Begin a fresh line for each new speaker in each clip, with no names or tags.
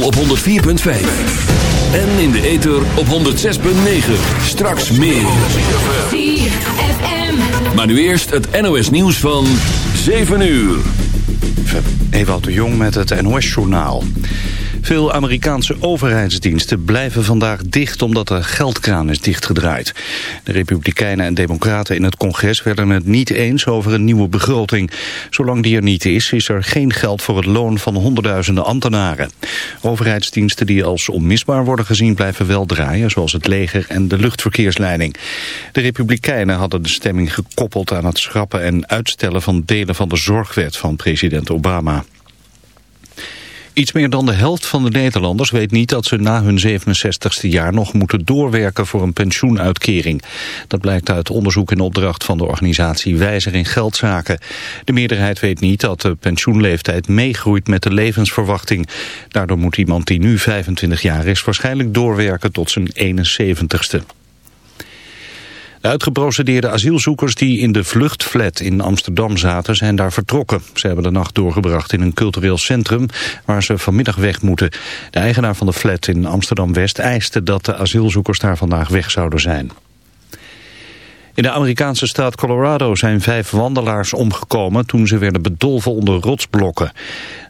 op 104.5. En in de ether op 106.9. Straks meer. Maar nu eerst het NOS nieuws van 7 uur.
Ewout de Jong met het NOS-journaal. Veel Amerikaanse overheidsdiensten blijven vandaag dicht omdat de geldkraan is dichtgedraaid. De Republikeinen en Democraten in het congres werden het niet eens over een nieuwe begroting. Zolang die er niet is, is er geen geld voor het loon van honderdduizenden ambtenaren. Overheidsdiensten die als onmisbaar worden gezien blijven wel draaien, zoals het leger en de luchtverkeersleiding. De Republikeinen hadden de stemming gekoppeld aan het schrappen en uitstellen van delen van de zorgwet van president Obama. Iets meer dan de helft van de Nederlanders weet niet dat ze na hun 67ste jaar nog moeten doorwerken voor een pensioenuitkering. Dat blijkt uit onderzoek in opdracht van de organisatie Wijzer in Geldzaken. De meerderheid weet niet dat de pensioenleeftijd meegroeit met de levensverwachting. Daardoor moet iemand die nu 25 jaar is waarschijnlijk doorwerken tot zijn 71ste. De uitgeprocedeerde asielzoekers die in de vluchtflat in Amsterdam zaten zijn daar vertrokken. Ze hebben de nacht doorgebracht in een cultureel centrum waar ze vanmiddag weg moeten. De eigenaar van de flat in Amsterdam-West eiste dat de asielzoekers daar vandaag weg zouden zijn. In de Amerikaanse staat Colorado zijn vijf wandelaars omgekomen toen ze werden bedolven onder rotsblokken.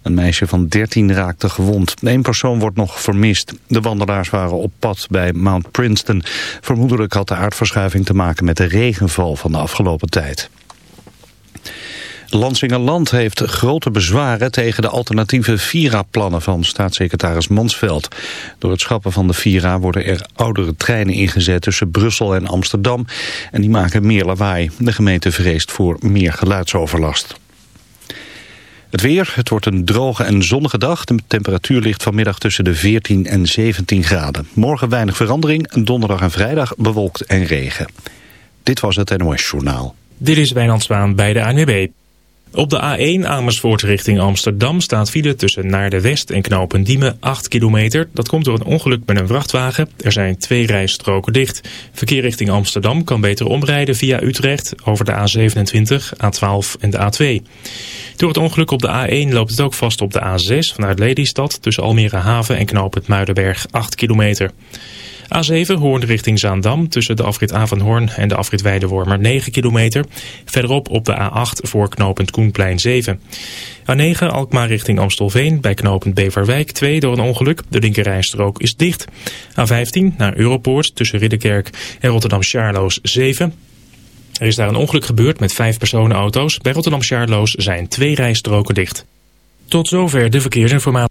Een meisje van 13 raakte gewond. Eén persoon wordt nog vermist. De wandelaars waren op pad bij Mount Princeton. Vermoedelijk had de aardverschuiving te maken met de regenval van de afgelopen tijd. Lansingerland heeft grote bezwaren tegen de alternatieve Vira-plannen van staatssecretaris Mansveld. Door het schappen van de Vira worden er oudere treinen ingezet tussen Brussel en Amsterdam en die maken meer lawaai. De gemeente vreest voor meer geluidsoverlast. Het weer, het wordt een droge en zonnige dag. De temperatuur ligt vanmiddag tussen de 14 en 17 graden. Morgen weinig verandering, donderdag en vrijdag bewolkt en regen. Dit was het NOS Journaal.
Dit is Wijnand Zwaan bij de ANWB. Op de A1 Amersfoort richting Amsterdam staat file tussen naar de West en Knopendiemen 8 kilometer. Dat komt door een ongeluk met een vrachtwagen. Er zijn twee rijstroken dicht. Verkeer richting Amsterdam kan beter omrijden via Utrecht over de A27, A12 en de A2. Door het ongeluk op de A1 loopt het ook vast op de A6 vanuit Lelystad tussen Almere Haven en Knoop Muidenberg 8 kilometer. A7 Hoorn richting Zaandam tussen de afrit Avanhoorn en de afrit Weidewormer 9 kilometer. Verderop op de A8 voor knooppunt Koenplein 7. A9 Alkmaar richting Amstelveen bij knooppunt Beverwijk 2 door een ongeluk. De linkerrijstrook is dicht. A15 naar Europoort tussen Ridderkerk en Rotterdam-Charloes 7. Er is daar een ongeluk gebeurd met vijf personenauto's. Bij Rotterdam-Charloes zijn twee rijstroken dicht. Tot zover de verkeersinformatie.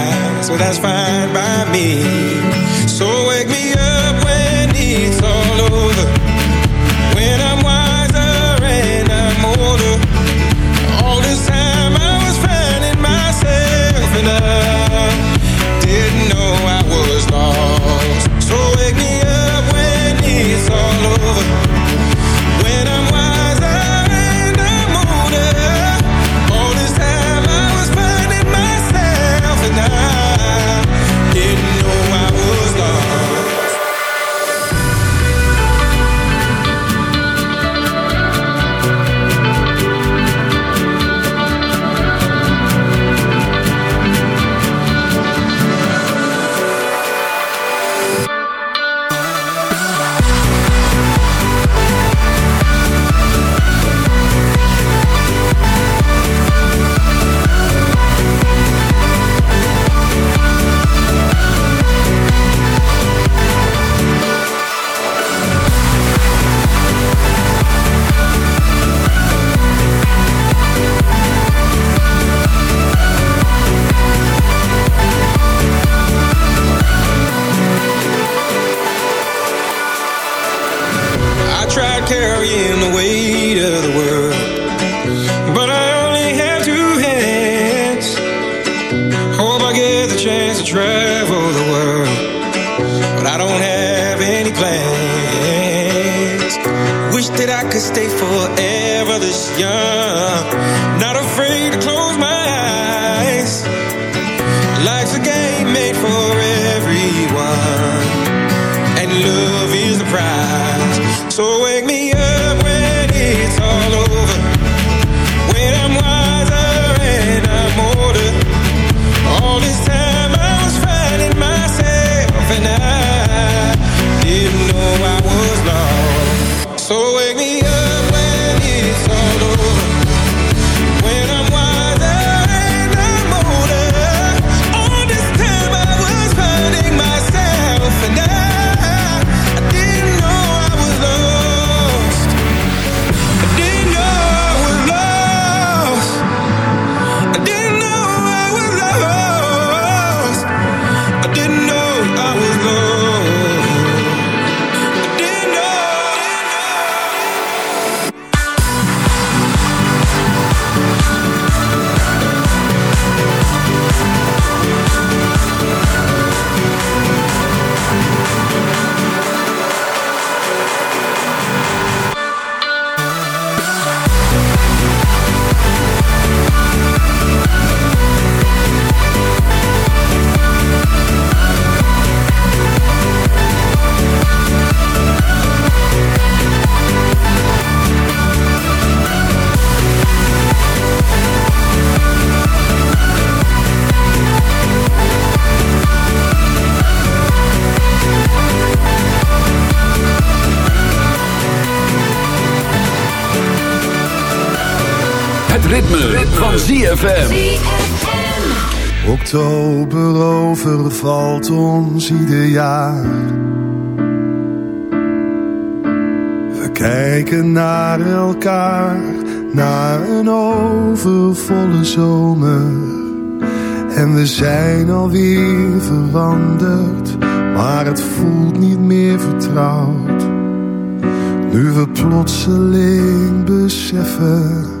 so that's fine by me. So wake me up when it's all over.
Ritme, van ZFM.
Oktober overvalt ons ieder jaar. We kijken naar elkaar, naar een overvolle zomer. En we zijn alweer veranderd, maar het voelt niet meer vertrouwd. Nu we plotseling beseffen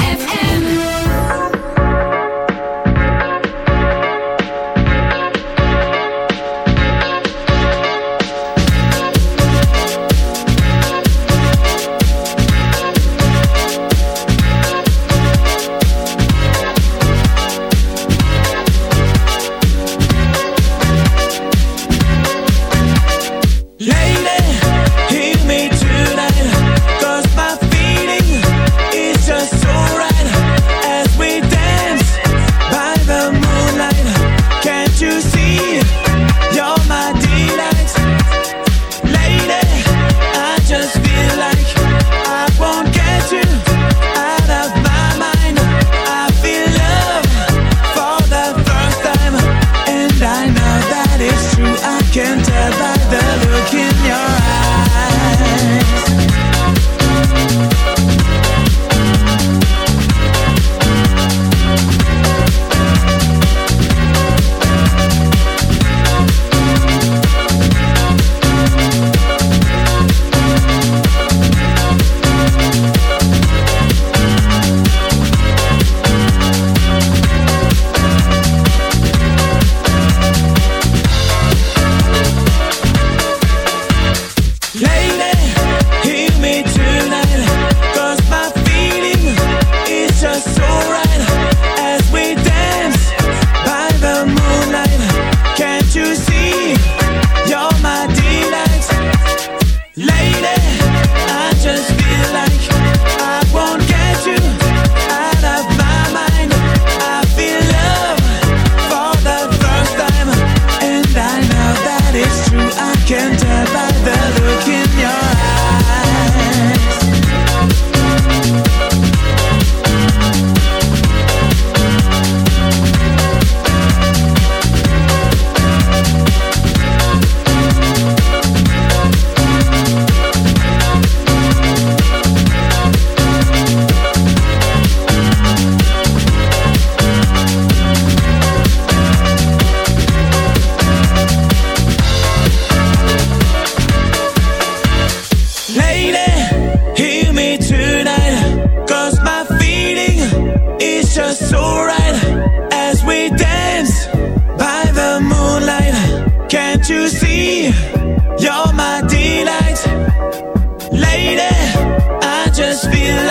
just feel like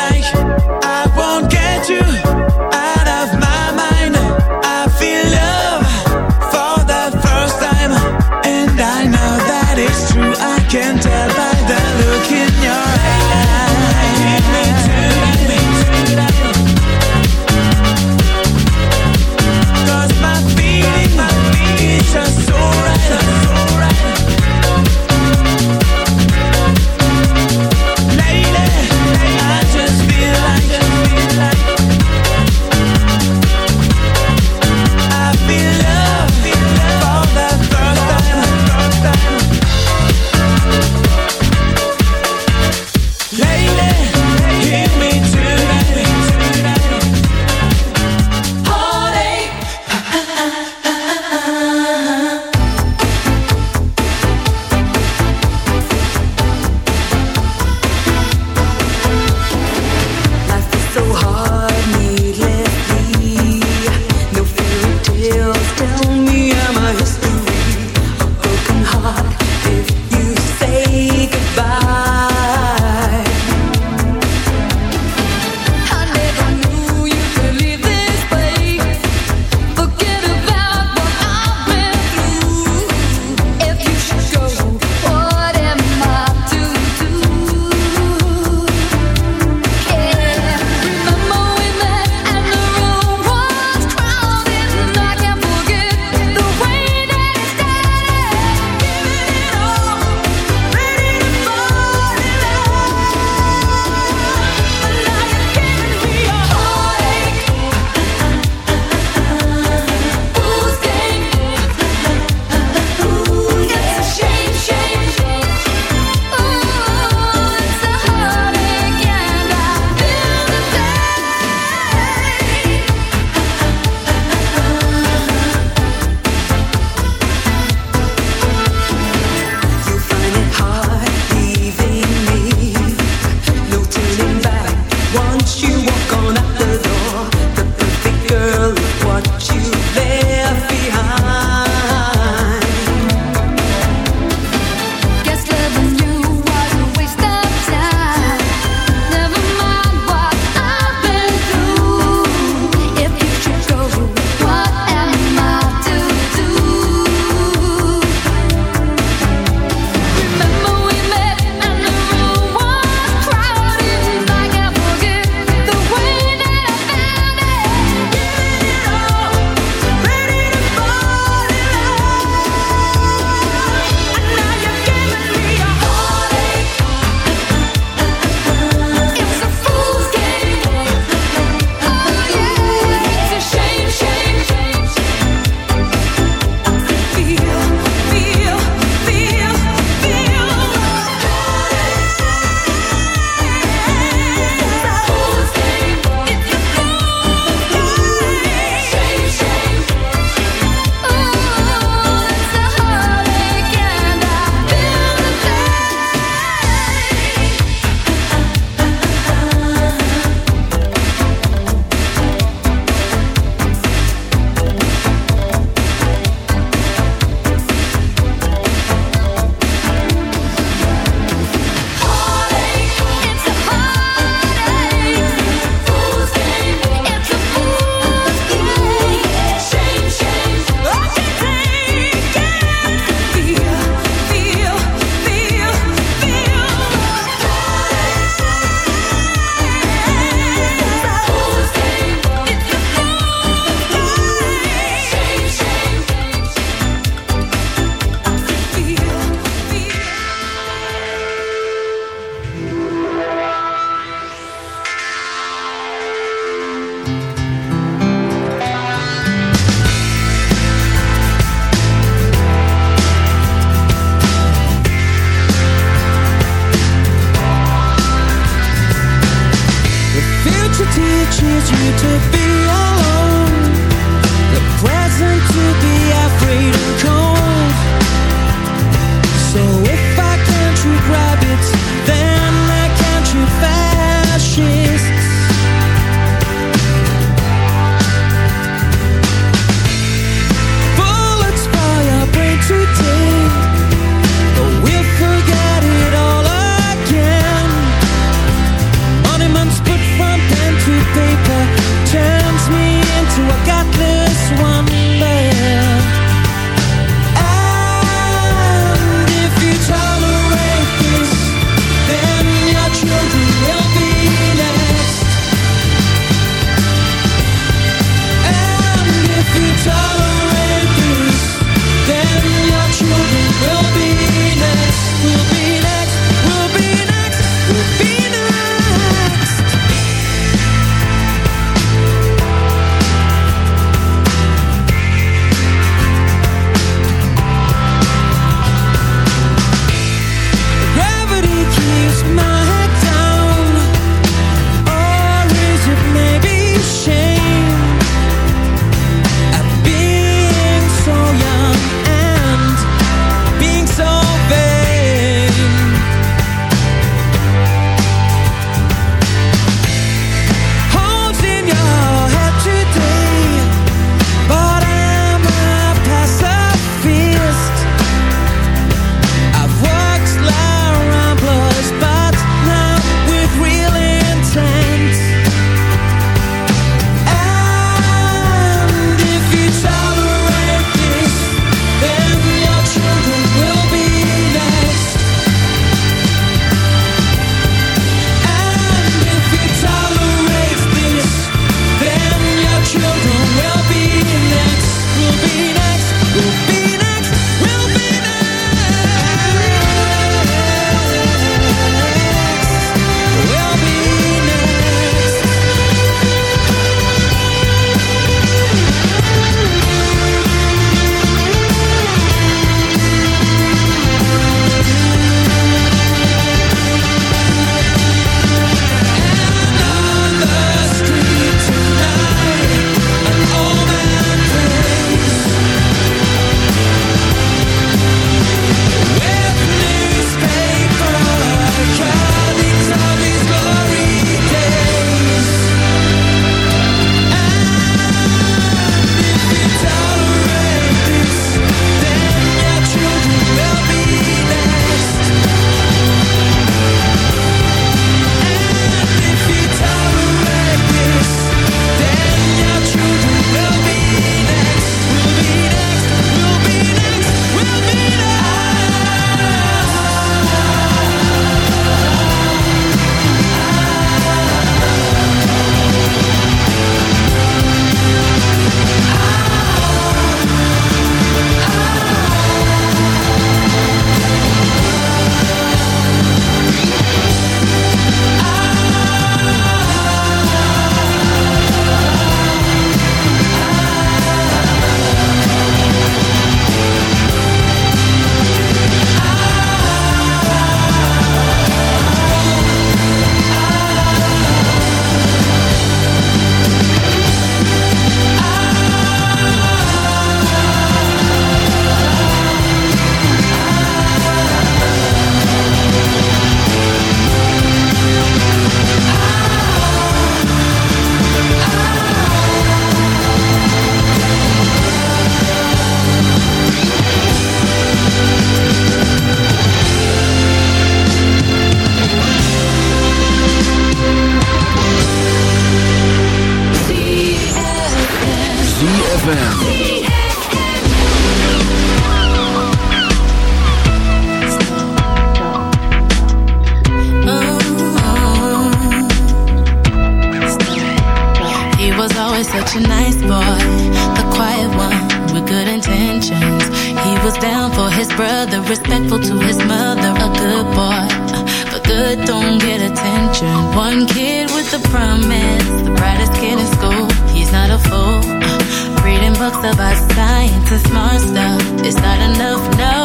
about science and smart stuff. It's not enough, no.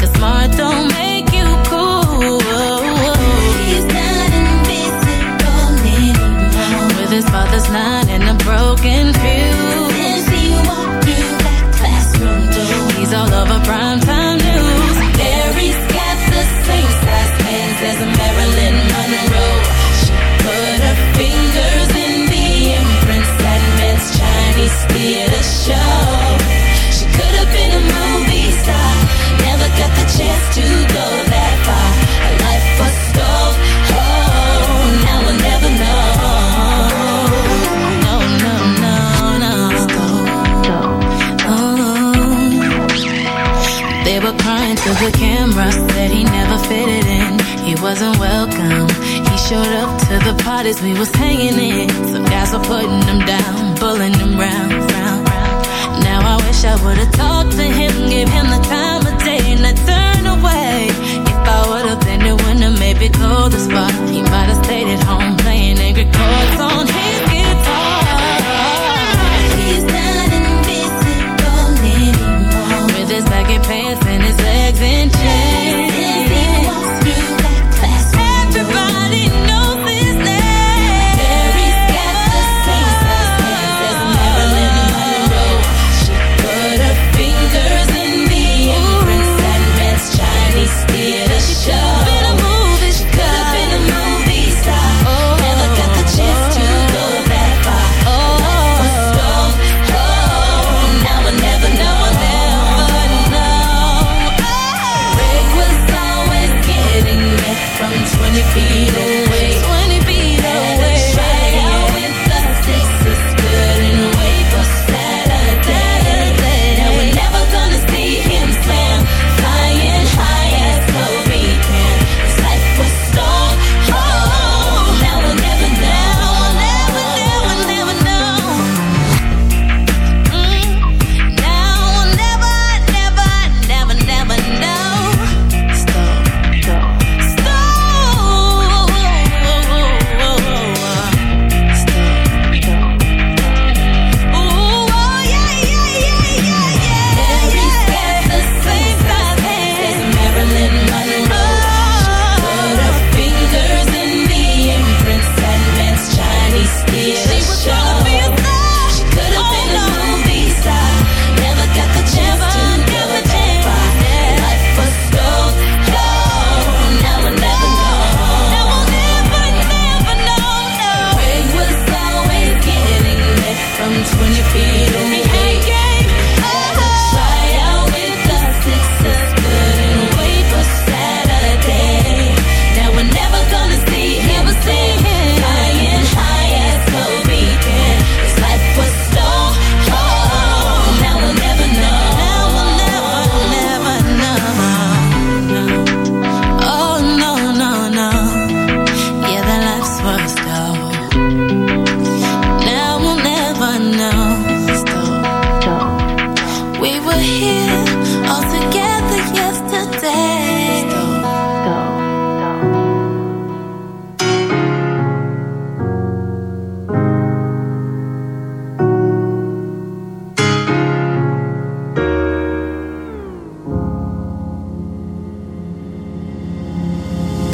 Cause smart don't make you cool. He's not invisible anymore. With his father's nine and a broken fuse. Since he walked through that classroom door. He's all over primetime news. Mary's got the same size hands as Marilyn Monroe. She put her fingers in the imprints that meant Chinese theater. fitted in. He wasn't welcome. He showed up to the parties we was hanging in. Some guys were putting him down, pulling him round, round, round. Now I wish I would've talked to him, gave him the time of day, and I turned away. If I would've been it wouldn't have maybe called the spot. He might have stayed at home playing angry chords on his guitar. He's not invisible anymore. With his baggy pants and his legs in chains. Even when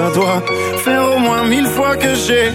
Ça doit faire au moins mille fois que j'ai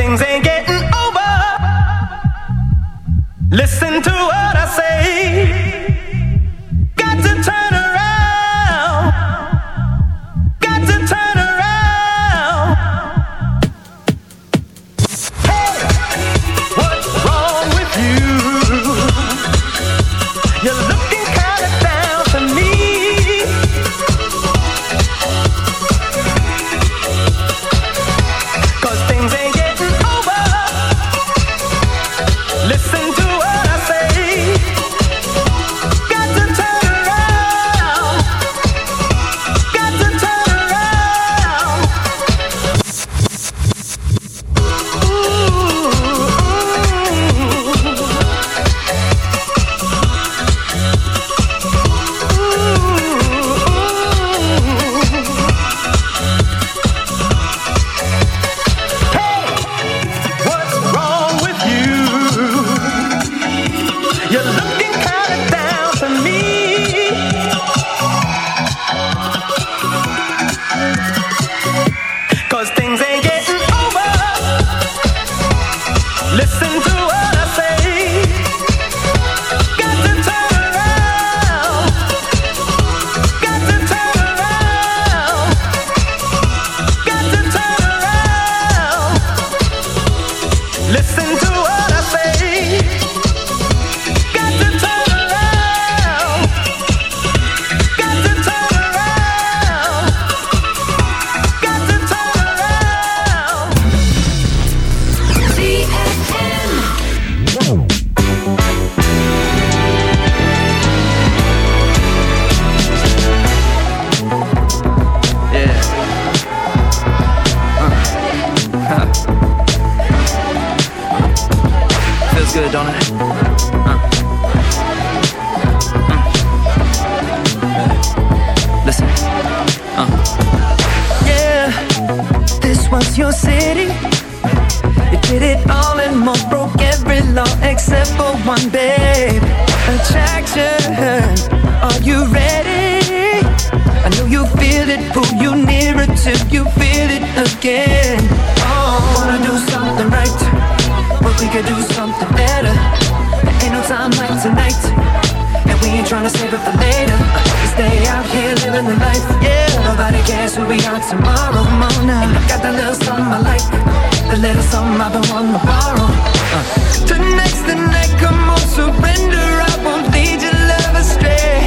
things ain't getting over. Listen to us.
if you feel it again. Oh, wanna do something right, but we can do something better. There ain't no time like tonight, and we ain't trying to save it for later. We stay out here living the life, yeah. Nobody cares who we are tomorrow. Come on now, and I got that little something I like, the little something I've been wanting to borrow. Uh. Tonight's the night, come on, surrender. I won't lead your love astray,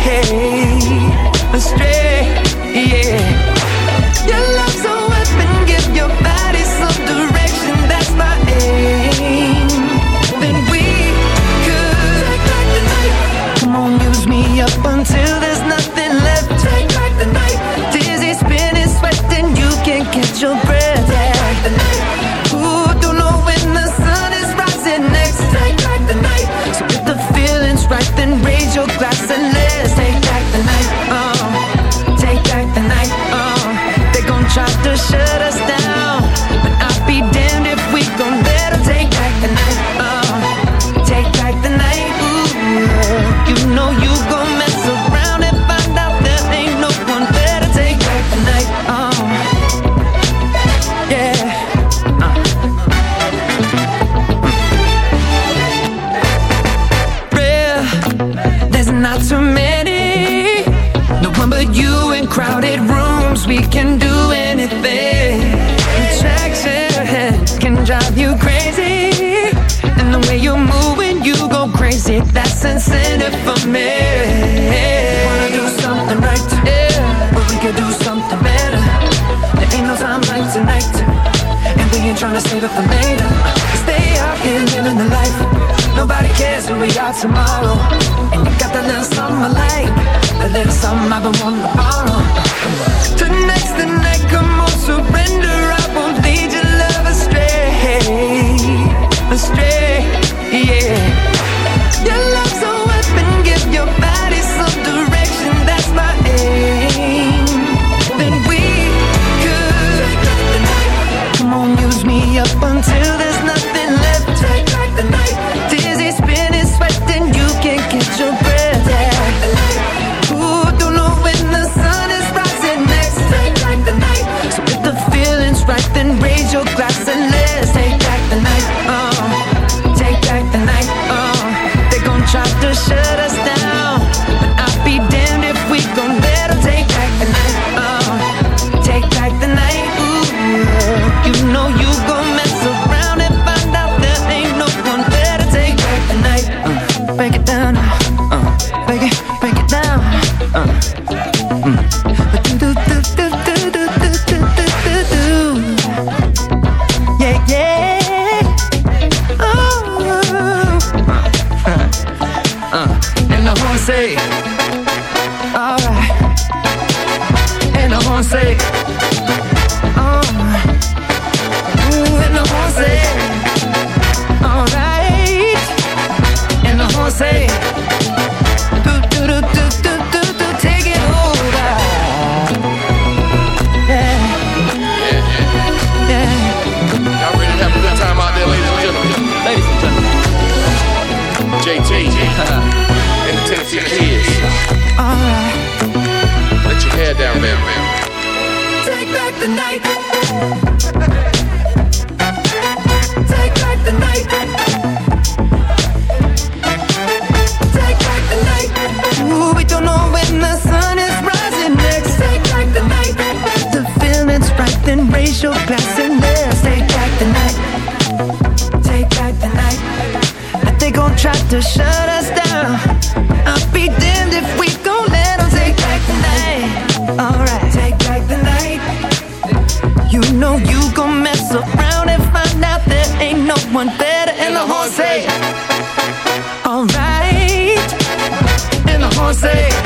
astray, yeah your love's a weapon, give your body some. made up, I made up. Stay out here living the life. Nobody cares who we are tomorrow. And you got that little something I like, that little something I've been wanting to borrow. Tonight's the night, come on, surrender. I won't lead your love astray, astray, yeah. I'm gonna say, alright. And say. Ooh, uh, and say, alright. And say, do do do do do do do, take it over. Yeah, yeah, yeah.
Y'all ready to have a good time out there, ladies and gentlemen?
Ladies and gentlemen.
JT. Tennessee kids.
Alright.
Let your hair down, man.
Take back the night. Take back the night. Take back the night. Ooh, we don't know when the sun is rising. Take back the night. The right, then raise your glass and let's take back the night. Take back the night. They gon' try to shut us down say, alright, and the horn say.